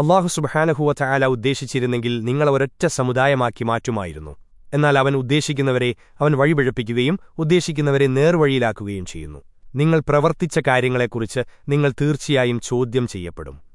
അള്ളാഹു സുബഹാനഹുവ ചായാല ഉദ്ദേശിച്ചിരുന്നെങ്കിൽ നിങ്ങൾ ഒരൊറ്റ സമുദായമാക്കി മാറ്റുമായിരുന്നു. എന്നാൽ അവൻ ഉദ്ദേശിക്കുന്നവരെ അവൻ വഴിപഴപ്പിക്കുകയും ഉദ്ദേശിക്കുന്നവരെ നേർവഴിയിലാക്കുകയും ചെയ്യുന്നു. നിങ്ങൾ പ്രവർത്തിച്ച കാര്യങ്ങളെക്കുറിച്ച് നിങ്ങൾ തീർച്ചയായും ചോദ്യം ചെയ്യപ്പെടും.